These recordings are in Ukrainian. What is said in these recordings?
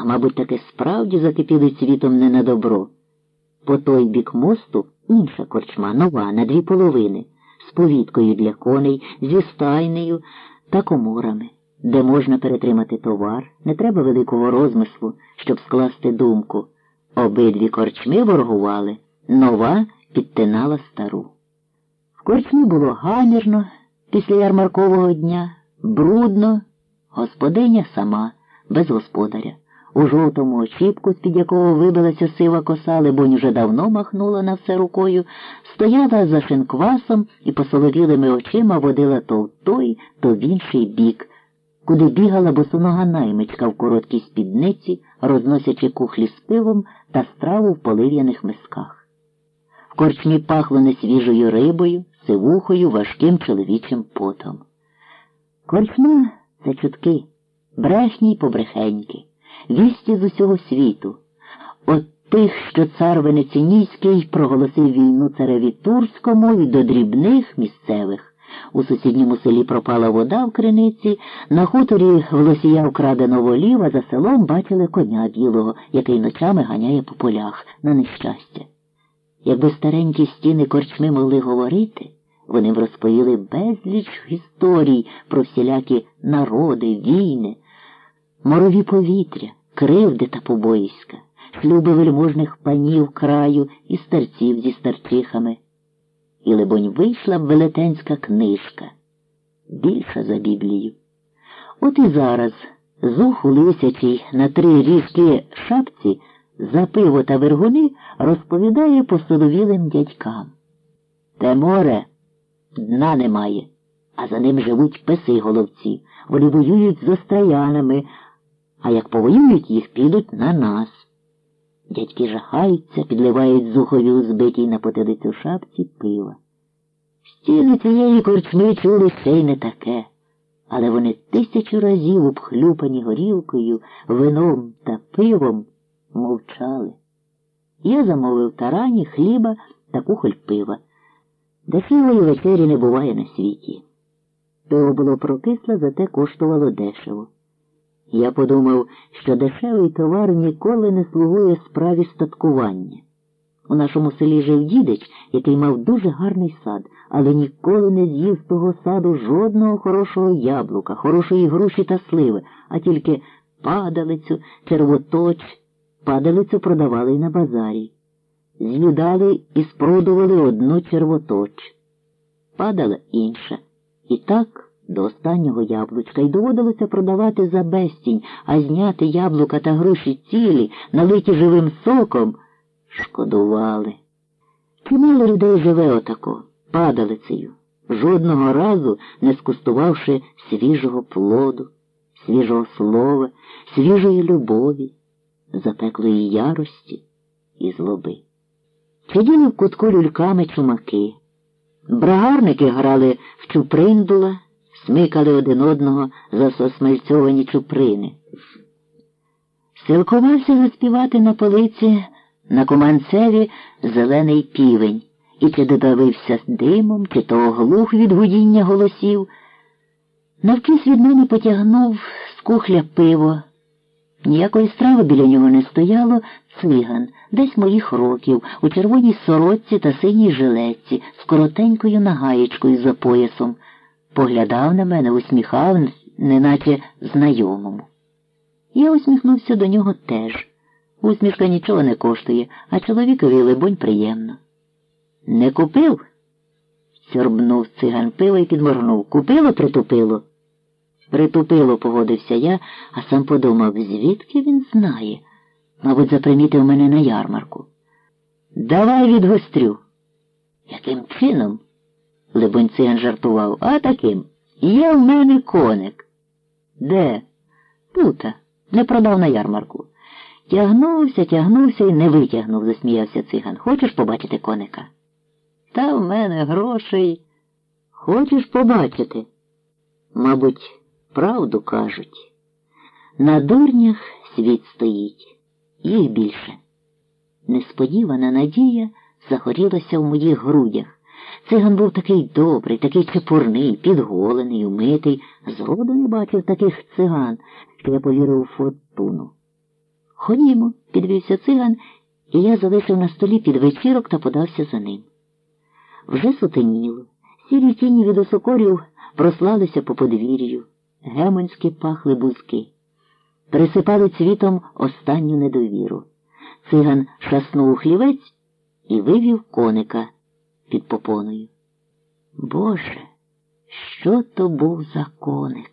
А мабуть, таки справді закипіли світом не на добро. По той бік мосту інша корчма, нова, на дві половини, з повіткою для коней, зі стайнею та коморами, де можна перетримати товар, не треба великого розмислу, щоб скласти думку. Обидві корчми воргували, нова підтинала стару. В корчмі було гамірно після ярмаркового дня, брудно, господиня сама, без господаря. У жовтому очіпку, з-під якого вибилася сива коса, либонь уже давно махнула на все рукою, стояла за шинквасом і посоловілими очима водила то в той, то в інший бік, куди бігала босонога наймичка в короткій спідниці, розносячи кухлі з пивом та страву в полив'яних мисках. В корчмі пахло несвіжою рибою, сивухою, важким чоловічим потом. Корчма це чутки, брехні й побрехеньки вісті з усього світу. От тих, що цар Венеціанійський проголосив війну цареві Турському і до дрібних місцевих. У сусідньому селі пропала вода в криниці, на хуторі в лосія вкрадено волів, а за селом бачили коня білого, який ночами ганяє по полях на нещастя. Якби старенькі стіни корчми могли говорити, вони б розповіли безліч історій про всілякі народи, війни морові повітря, кривди та побоїська, шлюби вельможних панів краю і старців зі старчихами. І, либонь, вийшла б велетенська книжка, більша за Біблію. От і зараз зуху лисячий на три ріжки шапці за пиво та вергуни розповідає посоловілим дядькам. Те море дна немає, а за ним живуть песи головці. Вони воюють з остроянами, а як повоюють, їх підуть на нас. Дядьки жахаються, підливають зухові узбитій на потилицю шапці пива. Стіни цієї корчми чули ще й не таке, але вони тисячу разів обхлюпані горілкою, вином та пивом мовчали. Я замовив тарані, хліба та кухоль пива. Дешевої вечері не буває на світі. Пиво було прокисле, зате коштувало дешево. Я подумав, що дешевий товар ніколи не слугує справі статкування. У нашому селі жив дідич, який мав дуже гарний сад, але ніколи не з'їв з того саду жодного хорошого яблука, хорошої груші та сливи, а тільки падалицю, червоточ, падалицю продавали й на базарі. З'їдали і спродували одну червоточ. Падала інша. І так до останнього яблучка й доводилося продавати за безцінь, а зняти яблука та груші цілі, налиті живим соком, шкодували. Чимало людей живе отако, падалицею, жодного разу не скустувавши свіжого плоду, свіжого слова, свіжої любові, запеклої ярості і злоби. Сиділи в кутку люльками чумаки. Брагарники грали в чуприндула смикали один одного за сосмальцьовані чуприни. Силкувався заспівати на полиці на куманцеві зелений півень і чи додавився димом, чи то оглух від гудіння голосів. Навкіс від мене потягнув з кухля пиво. Ніякої страви біля нього не стояло циган, десь моїх років, у червоній сорочці та синій жилетці, з коротенькою нагаєчкою за поясом поглядав на мене, усміхав, неначе знайомому. Я усміхнувся до нього теж. Усмішка нічого не коштує, а чоловікові, либонь, приємно. Не купив? сьорбнув циган пиво і підморгнув. Купило, притупило? Притупило, погодився я, а сам подумав, звідки він знає. Мабуть, запримітив мене на ярмарку. Давай відгострю. Яким чином? Либонь циган жартував. А таким. Є в мене коник. Де? Тута. Не продав на ярмарку. Тягнувся, тягнувся і не витягнув, засміявся циган. Хочеш побачити коника? Та в мене грошей. Хочеш побачити? Мабуть, правду кажуть. На дурнях світ стоїть. Їх більше. Несподівана надія загорілася в моїх грудях. Циган був такий добрий, такий чепурний, підголений, умитий. Зроду не бачив таких циган, що я повірив у фортуну. Ходімо, підвівся циган, і я залишив на столі під вечірок та подався за ним. Вже сутеніло. Сірі тіні від осокорів прослалися по подвір'ю, гемонськи пахли бузки, присипали цвітом останню недовіру. Циган шаснув хлівець і вивів коника під попоною. Боже, що то був за коник?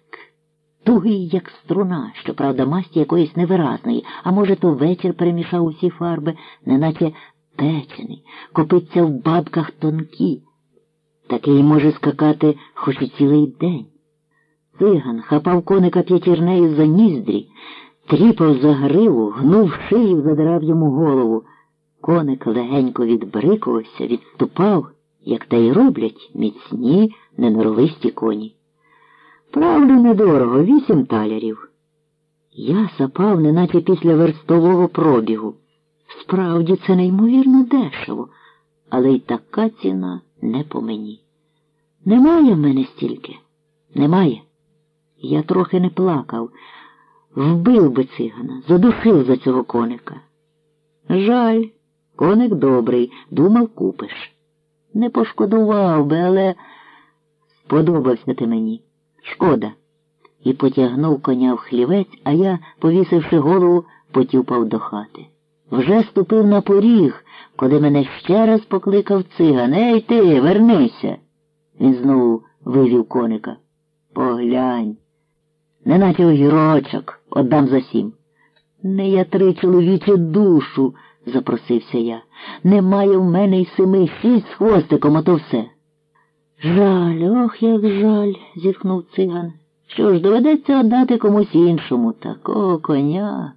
Тугий, як струна, щоправда, масті якоїсь невиразної, а може, то вечір перемішав усі фарби, неначе печений, копиться в бабках тонкі. Такий може скакати хоч і цілий день. Циган хапав коника п'ятірнею за ніздрі, тріпав за гриву, гнув шию, задирав йому голову. Коник легенько відбрикувався, відступав, як те й роблять міцні, неноровисті коні. Правду недорого, вісім талярів. Я сапав, неначе після верстового пробігу. Справді, це неймовірно дешево, але й така ціна не по мені. Немає в мене стільки. Немає. Я трохи не плакав, вбив би цигана, задушив за цього коника. Жаль, коник добрий, думав, купиш. Не пошкодував би, але сподобався ти мені. Шкода. І потягнув коня в хлівець, а я, повісивши голову, потюпав до хати. Вже ступив на поріг, коли мене ще раз покликав циган. Ей ти, вернися. Він знову вивів коника. Поглянь. Неначе огірочок, отдам за сім. Не я три чоловіче душу, запросився я. Немає в мене й семи шість з хвостиком, а то все. Жаль, ох, як жаль, зітхнув циган. Що ж, доведеться отдати комусь іншому такого коня.